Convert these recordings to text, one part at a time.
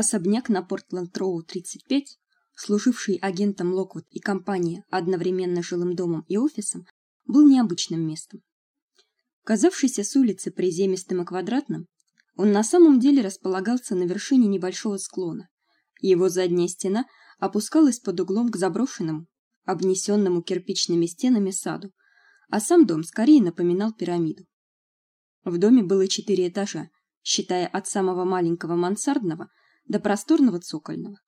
Особняк на Портленд-Роу 35, служивший агентом Локвуд и компании одновременно жилым домом и офисом, был необычным местом. Казавшийся с улицы приземистым и квадратным, он на самом деле располагался на вершине небольшого склона. Его задняя стена опускалась под углом к заброшенному, обнесенному кирпичными стенами саду, а сам дом скорее напоминал пирамиду. В доме было четыре этажа, считая от самого маленького мансардного до просторного цокольного.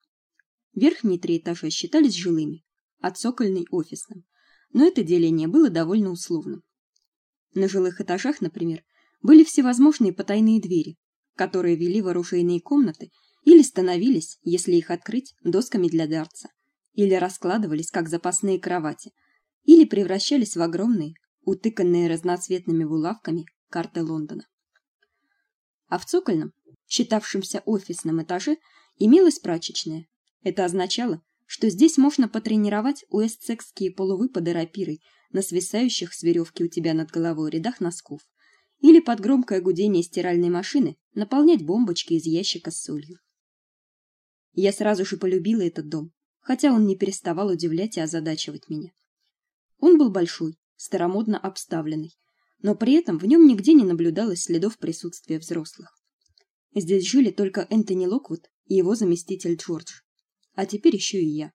Верхние три этажа считались жилыми, а цокольный офисным. Но это деление было довольно условным. На жилых этажах, например, были всевозможные потайные двери, которые вели в оружейные комнаты или становились, если их открыть, досками для дартса, или раскладывались как запасные кровати, или превращались в огромные, утыканные разноцветными булавками карты Лондона. А в цокольном, считавшемся офисным этаже, имелась прачечная. Это означало, что здесь можно потренировать уэстсекские полувыпады рапирой на свисающих с веревки у тебя над головой рядах носков или под громкое гудение стиральной машины наполнять бомбочки из ящика с солью. Я сразу же полюбила этот дом, хотя он не переставал удивлять и озадачивать меня. Он был большой, старомодно обставленный, но при этом в нем нигде не наблюдалось следов присутствия взрослых. Здесь жили только Энтони Локвуд и его заместитель Джордж, а теперь еще и я.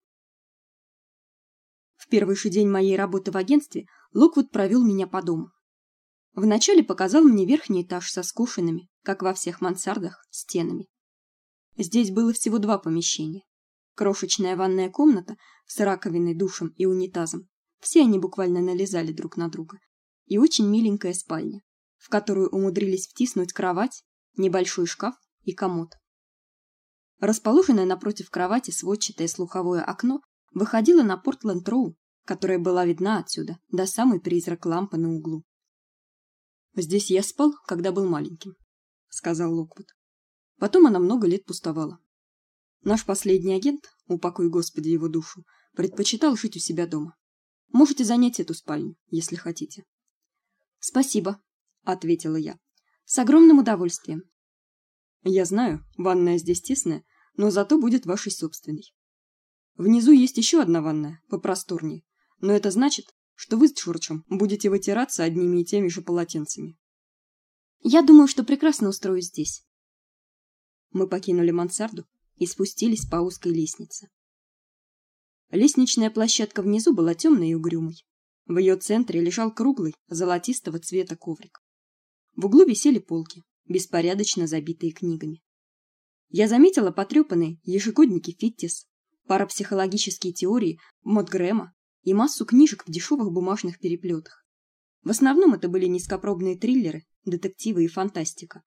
В первый же день моей работы в агентстве Локвуд провел меня по дому. Вначале показал мне верхний этаж со скошенными, как во всех мансардах, стенами. Здесь было всего два помещения. Крошечная ванная комната с раковиной, душем и унитазом. Все они буквально налезали друг на друга. И очень миленькая спальня, в которую умудрились втиснуть кровать, небольшой шкаф и комод. Расположенное напротив кровати сводчатое слуховое окно выходило на Портленд-Роу, которая была видна отсюда до самой призрак лампы на углу. Здесь я спал, когда был маленьким, сказал Локвуд. Потом она много лет пустовала. Наш последний агент, упокой Господи его душу, предпочитал жить у себя дома. Можете занять эту спальню, если хотите. Спасибо, ответила я. С огромным удовольствием. Я знаю, ванная здесь тесная, но зато будет вашей собственной. Внизу есть еще одна ванная, попросторнее, но это значит, что вы с Чурчем будете вытираться одними и теми же полотенцами. Я думаю, что прекрасно устроюсь здесь. Мы покинули мансарду и спустились по узкой лестнице. Лестничная площадка внизу была темной и угрюмой. В ее центре лежал круглый, золотистого цвета коврик. В углу висели полки, беспорядочно забитые книгами. Я заметила потрепанные ежегодники Фиттис, парапсихологические теории Мотгрэма и массу книжек в дешевых бумажных переплетах. В основном это были низкопробные триллеры, детективы и фантастика.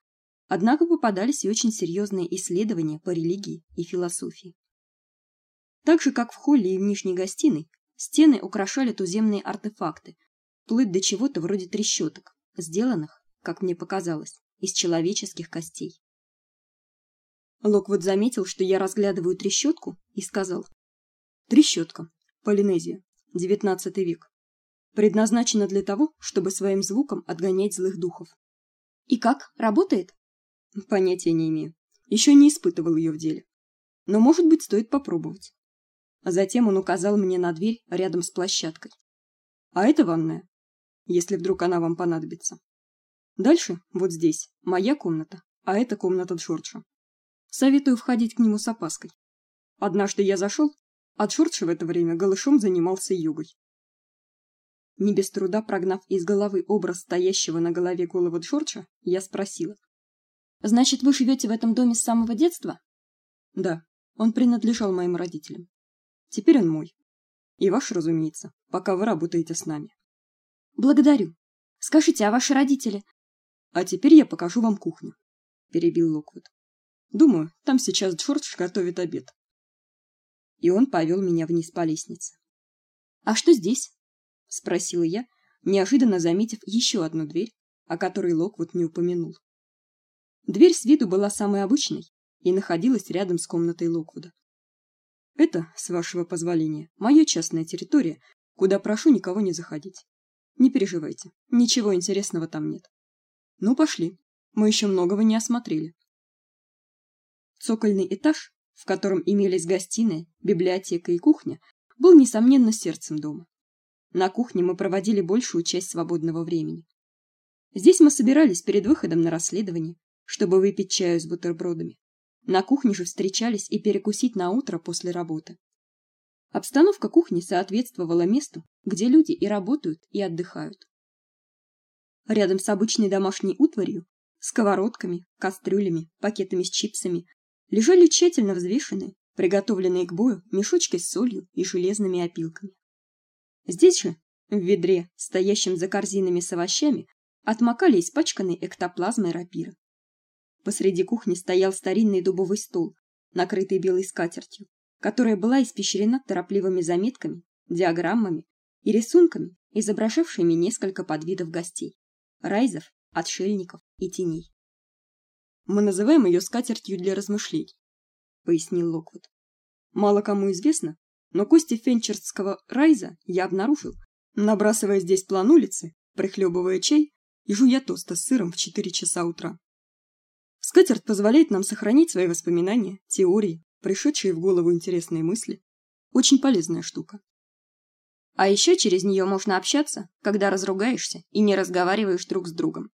Однако попадались и очень серьезные исследования по религии и философии. Так же как в холле и в нижней гостиной, стены украшали туземные артефакты, вплоть до чего-то вроде трещоток, сделанных, как мне показалось, из человеческих костей. Локвуд заметил, что я разглядываю трещотку, и сказал: "Трещотка, Полинезия. XIX век. Предназначена для того, чтобы своим звуком отгонять злых духов. И как? Работает? Понятия не имею. Еще не испытывал ее в деле. Но, может быть, стоит попробовать. А затем он указал мне на дверь рядом с площадкой. А это ванная, если вдруг она вам понадобится. Дальше, вот здесь, моя комната, а это комната Джорджа. Советую входить к нему с опаской. Однажды я зашел, а Джордж в это время голышом занимался йогой. Не без труда прогнав из головы образ стоящего на голове головы Джорджа, я спросила: "Значит, вы живете в этом доме с самого детства?" "Да, он принадлежал моим родителям. Теперь он мой. И ваш, разумеется, пока вы работаете с нами". "Благодарю. Скажите, а ваши родители?" "А теперь я покажу вам кухню", перебил Локвуд. "Думаю, там сейчас Джордж готовит обед и он повел меня вниз по лестнице. А что здесь? спросила я, неожиданно заметив еще одну дверь, о которой Локвуд не упомянул. Дверь с виду была самой обычной и находилась рядом с комнатой Локвуда. Это, с вашего позволения, моя частная территория, куда прошу никого не заходить. Не переживайте, ничего интересного там нет. Ну пошли. Мы еще многого не осмотрели. Цокольный этаж, в котором имелись гостиная, библиотека и кухня, был несомненно сердцем дома. На кухне мы проводили большую часть свободного времени. Здесь мы собирались перед выходом на расследование, чтобы выпить чаю с бутербродами. На кухне же встречались и перекусить на утро после работы. Обстановка кухни соответствовала месту, где люди и работают, и отдыхают. Рядом с обычной домашней утварью, сковородками, кастрюлями, пакетами с чипсами, лежали тщательно взвешенные, приготовленные к бою мешочки с солью и железными опилками. Здесь же, в ведре, стоящем за корзинами с овощами, отмокали испачканные эктоплазмой рапиры. Посреди кухни стоял старинный дубовый стол, накрытый белой скатертью, которая была испещрена торопливыми заметками, диаграммами и рисунками, изображавшими несколько подвидов гостей: райзов, отшельников и теней. Мы называем ее скатертью для размышлений, пояснил Локвуд. Мало кому известно, но кости фенчерского райза я обнаружил, набрасывая здесь план улицы, прихлебывая чай и жуя тосты с сыром в четыре часа утра. Скатерть позволяет нам сохранить свои воспоминания, теории, пришедшие в голову интересные мысли. Очень полезная штука. А еще через нее можно общаться, когда разругаешься и не разговариваешь друг с другом,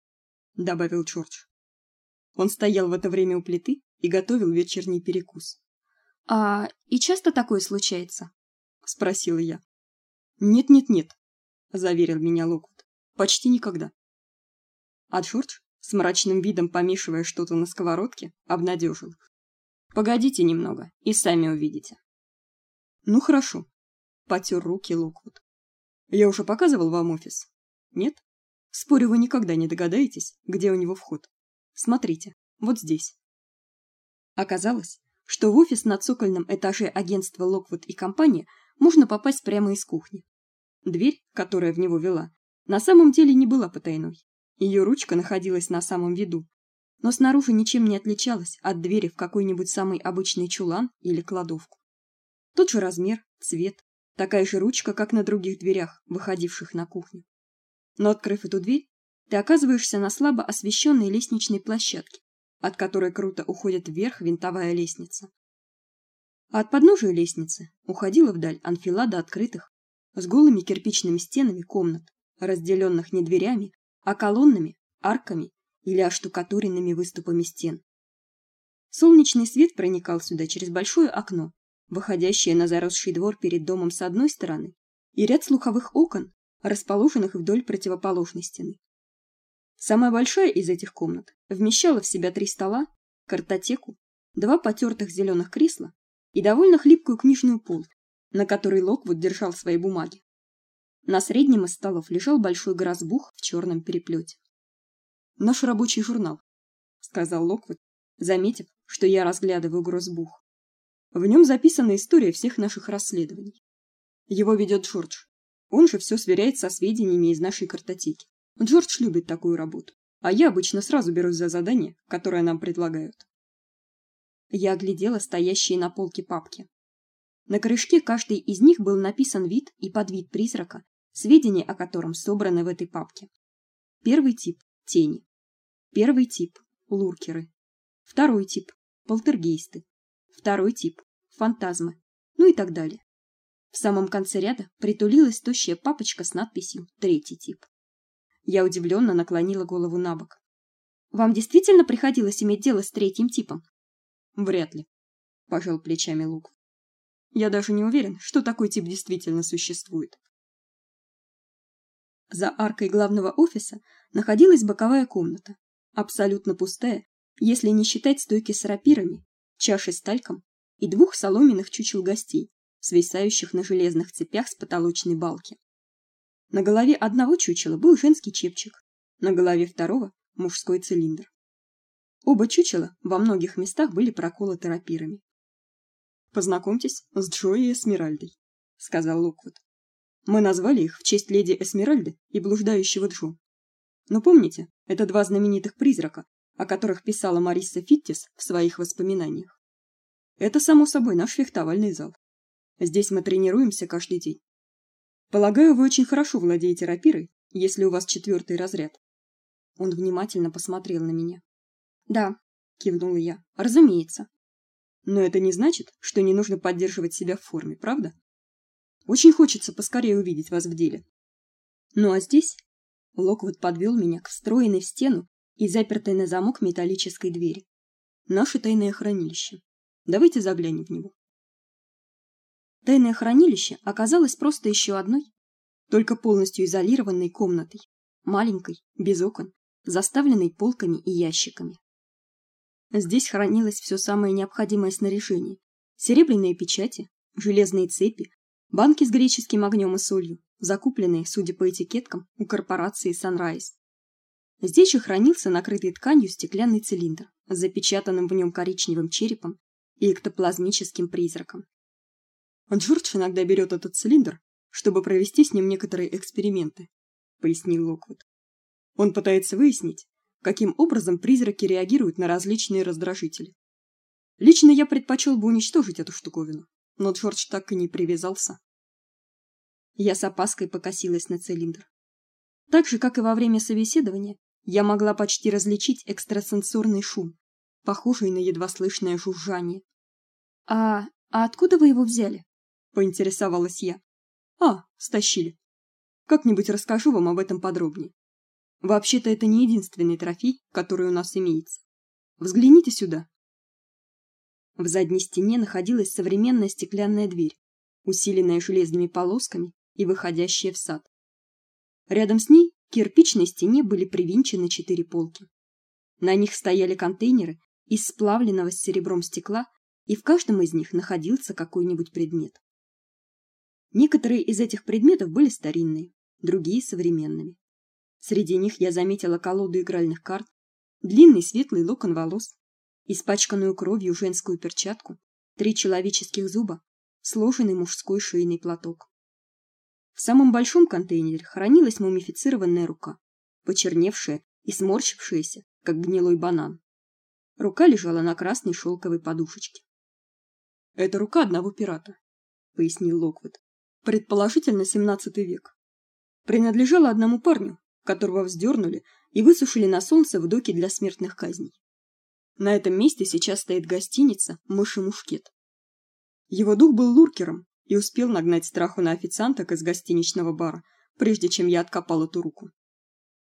добавил Чёрч. Он стоял в это время у плиты и готовил вечерний перекус. А и часто такое случается? спросила я. Нет, нет, нет, заверил меня Локвуд. Почти никогда. А Джордж, с мрачным видом помешивая что-то на сковородке, обнадежил Погодите немного, и сами увидите. Ну хорошо, потер руки Локвуд. Я уже показывал вам офис. Нет? Спорю, вы никогда не догадаетесь, где у него вход. Смотрите, вот здесь. Оказалось, что в офис на цокольном этаже агентства Локвуд и компания можно попасть прямо из кухни. Дверь, которая в него вела, на самом деле не была потайной. Ее ручка находилась на самом виду, но снаружи ничем не отличалась от двери в какой-нибудь самый обычный чулан или кладовку. Тот же размер, цвет, такая же ручка, как на других дверях, выходивших на кухню. Но открыв эту дверь, ты оказываешься на слабо освещенной лестничной площадке, от которой круто уходит вверх винтовая лестница. А от подножия лестницы уходила вдаль анфилада открытых, с голыми кирпичными стенами комнат, разделенных не дверями, а колоннами, арками или оштукатуренными выступами стен. Солнечный свет проникал сюда через большое окно, выходящее на заросший двор перед домом с одной стороны, и ряд слуховых окон, расположенных вдоль противоположной стены. Самая большая из этих комнат вмещала в себя три стола, картотеку, два потертых зеленых кресла и довольно хлипкую книжную полку, на которой Локвуд держал свои бумаги. На среднем из столов лежал большой грозбух в черном переплете. Наш рабочий журнал, сказал Локвуд, заметив, что я разглядываю грозбух. В нем записана история всех наших расследований. Его ведет Джордж. Он же все сверяет со сведениями из нашей картотеки. Джордж любит такую работу, а я обычно сразу берусь за задание, которое нам предлагают. Я оглядела стоящие на полке папки. На крышке каждой из них был написан вид и подвид призрака, сведения о котором собраны в этой папке. Первый тип тени. Первый тип луркеры. Второй тип полтергейсты. Второй тип фантазмы. Ну и так далее. В самом конце ряда притулилась тощая папочка с надписью Третий тип. Я удивленно наклонила голову набок. Вам действительно приходилось иметь дело с третьим типом? Вряд ли, пожал плечами Лук. Я даже не уверен, что такой тип действительно существует. За аркой главного офиса находилась боковая комната, абсолютно пустая, если не считать стойки с рапирами, чаши с тальком и двух соломенных чучел гостей, свисающих на железных цепях с потолочной балки. На голове одного чучела был женский чепчик, на голове второго мужской цилиндр. Оба чучела во многих местах были проколоты рапирами. Познакомьтесь с Джои и Эсмеральдой, сказал Локвуд. Мы назвали их в честь леди Эсмеральды и блуждающего Джо. Но помните, это два знаменитых призрака, о которых писала Мариса Фиттис в своих воспоминаниях. Это само собой наш фехтовальный зал. Здесь мы тренируемся каждый день. Полагаю, вы очень хорошо владеете рапирой, если у вас четвертый разряд. Он внимательно посмотрел на меня. Да, кивнула я. Разумеется. Но это не значит, что не нужно поддерживать себя в форме, правда? Очень хочется поскорее увидеть вас в деле. Ну а здесь Локвуд подвел меня к встроенной в стену и запертой на замок металлической двери. Наше тайное хранилище. Давайте заглянем в него. Тайное хранилище оказалось просто еще одной, только полностью изолированной комнатой, маленькой, без окон, заставленной полками и ящиками. Здесь хранилось все самое необходимое снаряжение: серебряные печати, железные цепи, банки с греческим огнем и солью, закупленные, судя по этикеткам, у корпорации Sunrise. Здесь же хранился накрытый тканью стеклянный цилиндр запечатанным в нем коричневым черепом и эктоплазмическим призраком. Джордж иногда берет этот цилиндр, чтобы провести с ним некоторые эксперименты, пояснил Локвуд. Он пытается выяснить, каким образом призраки реагируют на различные раздражители. Лично я предпочел бы уничтожить эту штуковину, но Джордж так и не привязался. Я с опаской покосилась на цилиндр. Так же, как и во время собеседования, я могла почти различить экстрасенсорный шум, похожий на едва слышное жужжание. А, а откуда вы его взяли? поинтересовалась я. А, стащили. Как-нибудь расскажу вам об этом подробнее. Вообще-то это не единственный трофей, который у нас имеется. Взгляните сюда. В задней стене находилась современная стеклянная дверь, усиленная железными полосками и выходящая в сад. Рядом с ней к кирпичной стене были привинчены четыре полки. На них стояли контейнеры из сплавленного с серебром стекла, и в каждом из них находился какой-нибудь предмет. Некоторые из этих предметов были старинные, другие современными. Среди них я заметила колоду игральных карт, длинный светлый локон волос, испачканную кровью женскую перчатку, три человеческих зуба, сложенный мужской шейный платок. В самом большом контейнере хранилась мумифицированная рука, почерневшая и сморщившаяся, как гнилой банан. Рука лежала на красной шелковой подушечке. Это рука одного пирата, пояснил Локвуд предположительно семнадцатый век. Принадлежала одному парню, которого вздернули и высушили на солнце в доке для смертных казней. На этом месте сейчас стоит гостиница Мыши Мушкет. Его дух был луркером и успел нагнать страху на официанток из гостиничного бара, прежде чем я откопал эту руку.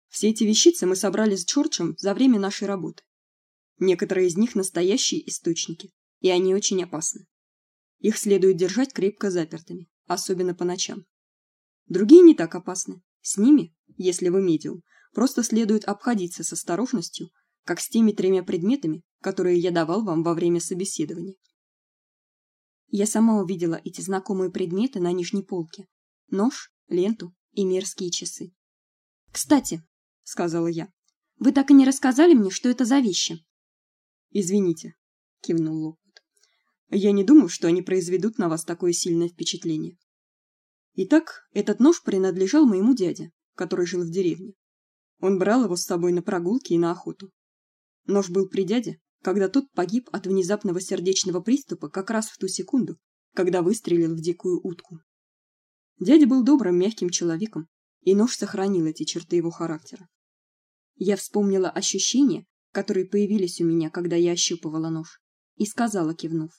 Все эти вещицы мы собрали с Чорчем за время нашей работы. Некоторые из них настоящие источники, и они очень опасны. Их следует держать крепко запертыми особенно по ночам. Другие не так опасны. С ними, если вы медиум, просто следует обходиться с осторожностью, как с теми тремя предметами, которые я давал вам во время собеседования. Я сама увидела эти знакомые предметы на нижней полке: нож, ленту и мерзкие часы. "Кстати", сказала я. "Вы так и не рассказали мне, что это за вещи". "Извините", кивнул Лок. Я не думаю, что они произведут на вас такое сильное впечатление. Итак, этот нож принадлежал моему дяде, который жил в деревне. Он брал его с собой на прогулки и на охоту. Нож был при дяде, когда тот погиб от внезапного сердечного приступа как раз в ту секунду, когда выстрелил в дикую утку. Дядя был добрым, мягким человеком, и нож сохранил эти черты его характера. Я вспомнила ощущения, которые появились у меня, когда я ощупывала нож, и сказала, кивнув: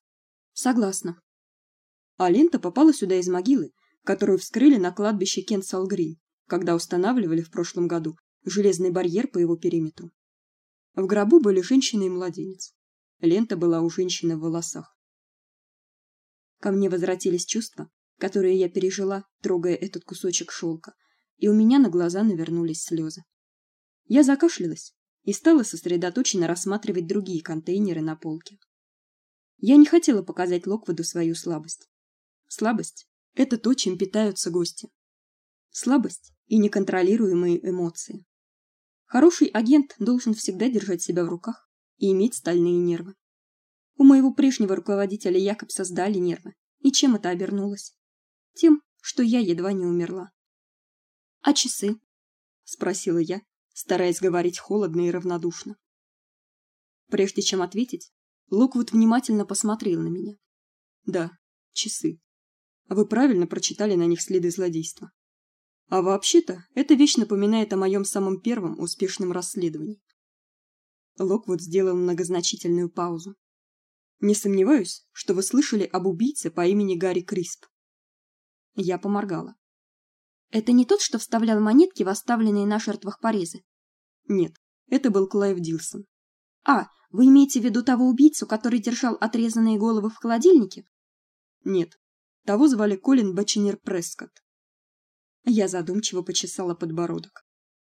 Согласна. А лента попала сюда из могилы, которую вскрыли на кладбище Кенсалгрин, когда устанавливали в прошлом году железный барьер по его периметру. В гробу были женщина и младенец. Лента была у женщины в волосах. Ко мне возвратились чувства, которые я пережила, трогая этот кусочек шелка, и у меня на глаза навернулись слезы. Я закашлялась и стала сосредоточенно рассматривать другие контейнеры на полке. Я не хотела показать Локвуду свою слабость. Слабость это то, чем питаются гости. Слабость и неконтролируемые эмоции. Хороший агент должен всегда держать себя в руках и иметь стальные нервы. У моего прежнего руководителя Якобса сдали нервы. И чем это обернулось? Тем, что я едва не умерла. А часы? спросила я, стараясь говорить холодно и равнодушно. Прежде чем ответить, Локвуд внимательно посмотрел на меня. Да, часы. А вы правильно прочитали на них следы злодейства. А вообще-то, эта вещь напоминает о моем самом первом успешном расследовании. Локвуд сделал многозначительную паузу. Не сомневаюсь, что вы слышали об убийце по имени Гарри Крисп. Я поморгала. Это не тот, что вставлял монетки в оставленные на жертвах порезы. Нет, это был Клайв Дилсон. А, вы имеете в виду того убийцу, который держал отрезанные головы в холодильнике? Нет. Того звали Колин Баченер Прескотт. Я задумчиво почесала подбородок.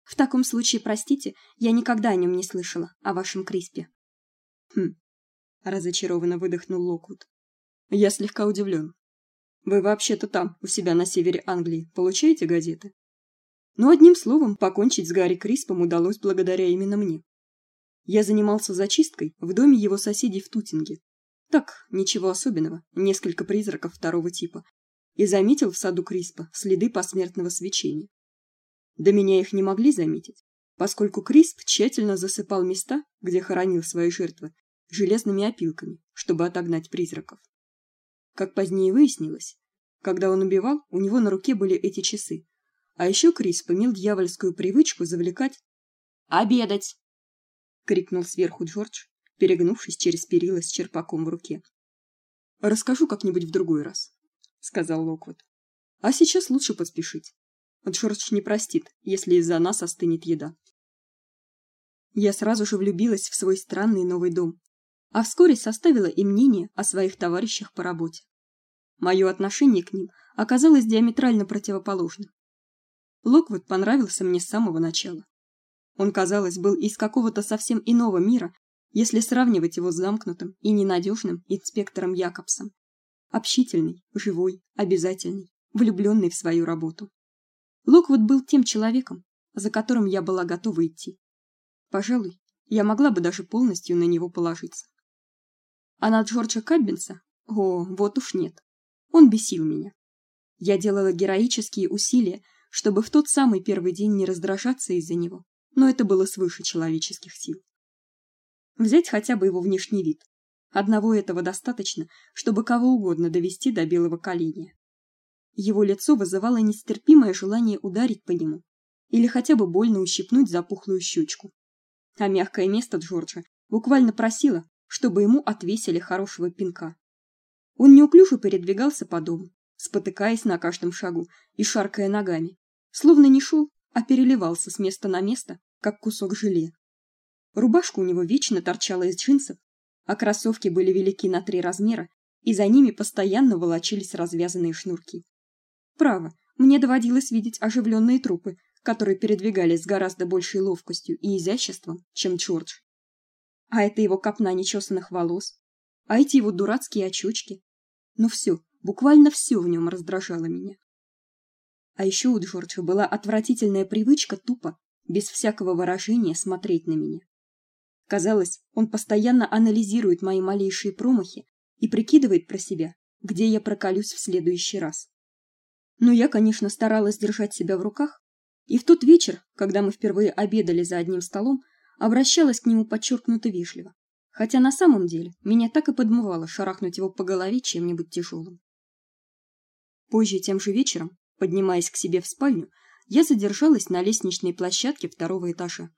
В таком случае, простите, я никогда о нем не слышала, о вашем Криспе. Хм. Разочарованно выдохнул Локвуд. Я слегка удивлен. Вы вообще-то там, у себя на севере Англии, получаете газеты? Но одним словом, покончить с Гарри Криспом удалось благодаря именно мне. Я занимался зачисткой в доме его соседей в Тутинге. Так, ничего особенного, несколько призраков второго типа. И заметил в саду Криспа следы посмертного свечения. До меня их не могли заметить, поскольку Крисп тщательно засыпал места, где хоронил свои жертвы, железными опилками, чтобы отогнать призраков. Как позднее выяснилось, когда он убивал, у него на руке были эти часы. А еще Крисп имел дьявольскую привычку завлекать обедать, крикнул сверху Джордж, перегнувшись через перила с черпаком в руке. Расскажу как-нибудь в другой раз, сказал Локвуд. А сейчас лучше поспешить. Джордж не простит, если из-за нас остынет еда. Я сразу же влюбилась в свой странный новый дом, а вскоре составила и мнение о своих товарищах по работе. Мое отношение к ним оказалось диаметрально противоположным. Локвуд понравился мне с самого начала. Он, казалось, был из какого-то совсем иного мира, если сравнивать его с замкнутым и ненадежным инспектором Якобсом. Общительный, живой, обязательный, влюбленный в свою работу. Локвуд был тем человеком, за которым я была готова идти. Пожалуй, я могла бы даже полностью на него положиться. А на Джорджа Каббинса? О, вот уж нет. Он бесил меня. Я делала героические усилия, чтобы в тот самый первый день не раздражаться из-за него, но это было свыше человеческих сил. Взять хотя бы его внешний вид. Одного этого достаточно, чтобы кого угодно довести до белого коленя. Его лицо вызывало нестерпимое желание ударить по нему или хотя бы больно ущипнуть запухлую щечку. А мягкое место Джорджа буквально просило, чтобы ему отвесили хорошего пинка. Он неуклюже передвигался по дому, спотыкаясь на каждом шагу и шаркая ногами, словно не шел, а переливался с места на место, как кусок желе. Рубашка у него вечно торчала из джинсов, а кроссовки были велики на три размера, и за ними постоянно волочились развязанные шнурки. Право, мне доводилось видеть оживленные трупы, которые передвигались с гораздо большей ловкостью и изяществом, чем Джордж. А это его копна нечесанных волос, а эти его дурацкие очечки. Ну все, буквально все в нем раздражало меня. А еще у Джорджа была отвратительная привычка тупо, без всякого выражения смотреть на меня. Казалось, он постоянно анализирует мои малейшие промахи и прикидывает про себя, где я проколюсь в следующий раз. Но я, конечно, старалась держать себя в руках, и в тот вечер, когда мы впервые обедали за одним столом, обращалась к нему подчеркнуто вежливо, хотя на самом деле меня так и подмывало шарахнуть его по голове чем-нибудь тяжелым. Позже тем же вечером, поднимаясь к себе в спальню, я задержалась на лестничной площадке второго этажа.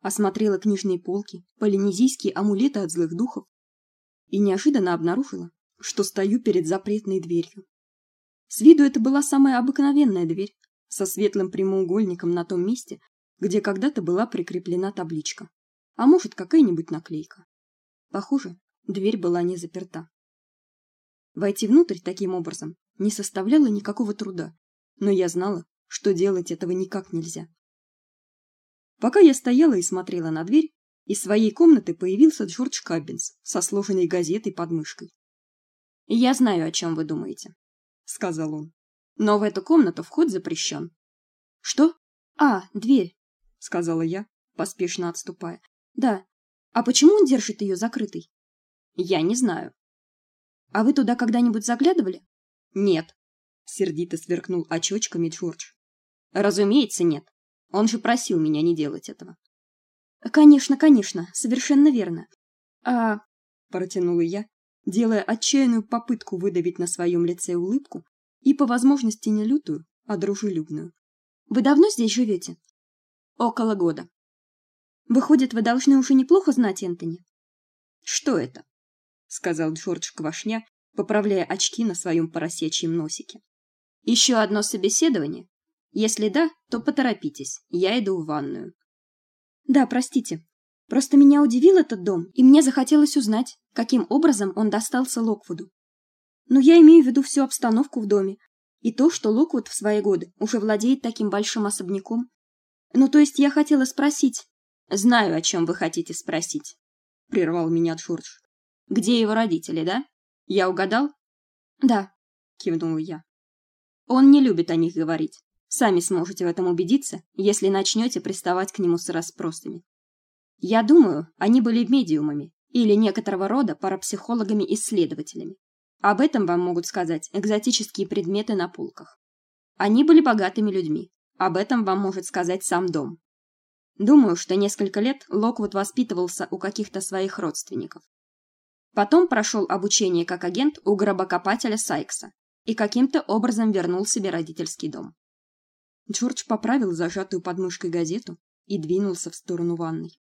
Осмотрела книжные полки, полинезийские амулеты от злых духов и неожиданно обнаружила, что стою перед запретной дверью. С виду это была самая обыкновенная дверь со светлым прямоугольником на том месте, где когда-то была прикреплена табличка, а может, какая-нибудь наклейка. Похоже, дверь была не заперта. Войти внутрь таким образом не составляло никакого труда, но я знала, что делать этого никак нельзя. Пока я стояла и смотрела на дверь, из своей комнаты появился Джордж Каббинс со сложенной газетой под мышкой. «Я знаю, о чем вы думаете», — сказал он. «Но в эту комнату вход запрещен». «Что? А, дверь сказала я, поспешно отступая. Да. А почему он держит ее закрытой? Я не знаю. А вы туда когда-нибудь заглядывали? Нет, сердито сверкнул очочками Джордж. Разумеется, нет. Он же просил меня не делать этого. Конечно, конечно, совершенно верно. А, протянула я, делая отчаянную попытку выдавить на своем лице улыбку и по возможности не лютую, а дружелюбную. Вы давно здесь живете? Около года. Выходит, вы должны уже неплохо знать Энтони. Что это? сказал Джордж Квашня, поправляя очки на своем поросячьем носике. Еще одно собеседование. Если да, то поторопитесь. Я иду в ванную. Да, простите. Просто меня удивил этот дом, и мне захотелось узнать, каким образом он достался Локвуду. Но я имею в виду всю обстановку в доме и то, что Локвуд в свои годы уже владеет таким большим особняком. Ну, то есть я хотела спросить. Знаю, о чем вы хотите спросить, прервал меня Джордж. Где его родители, да? Я угадал? Да, кивнула я. Он не любит о них говорить. Сами сможете в этом убедиться, если начнете приставать к нему с расспросами. Я думаю, они были медиумами или некоторого рода парапсихологами-исследователями. Об этом вам могут сказать экзотические предметы на полках. Они были богатыми людьми. Об этом вам может сказать сам дом. Думаю, что несколько лет Локвуд воспитывался у каких-то своих родственников. Потом прошел обучение как агент у гробокопателя Сайкса и каким-то образом вернул себе родительский дом. Джордж поправил зажатую под мышкой газету и двинулся в сторону ванной.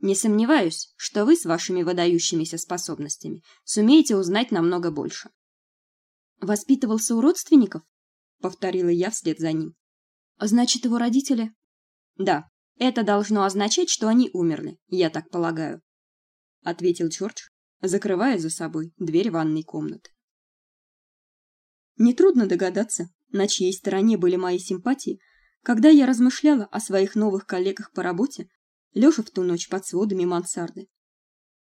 Не сомневаюсь, что вы с вашими выдающимися способностями сумеете узнать намного больше. Воспитывался у родственников? повторила я вслед за ним. Значит, его родители? Да, это должно означать, что они умерли, я так полагаю, ответил Джордж закрывая за собой дверь ванной комнаты. Нетрудно догадаться, на чьей стороне были мои симпатии, когда я размышляла о своих новых коллегах по работе, лежа в ту ночь под сводами мансарды.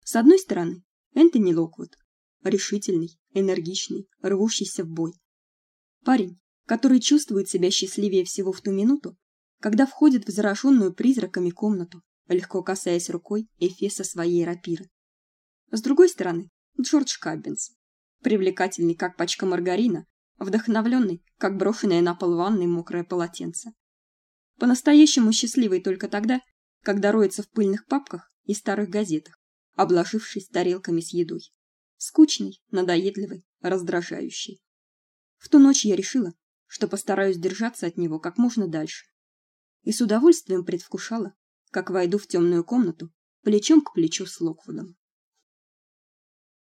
С одной стороны, Энтони Локвуд, решительный, энергичный, рвущийся в бой. Парень, который чувствует себя счастливее всего в ту минуту, когда входит в зараженную призраками комнату, легко касаясь рукой эфеса своей рапиры. С другой стороны, Джордж Каббинс, привлекательный как пачка маргарина, вдохновленный, как брошенное на пол ванной мокрое полотенце. По-настоящему счастливый только тогда, когда роется в пыльных папках и старых газетах, обложившись тарелками с едой. Скучный, надоедливый, раздражающий. В ту ночь я решила, что постараюсь держаться от него как можно дальше. И с удовольствием предвкушала, как войду в темную комнату плечом к плечу с Локвудом.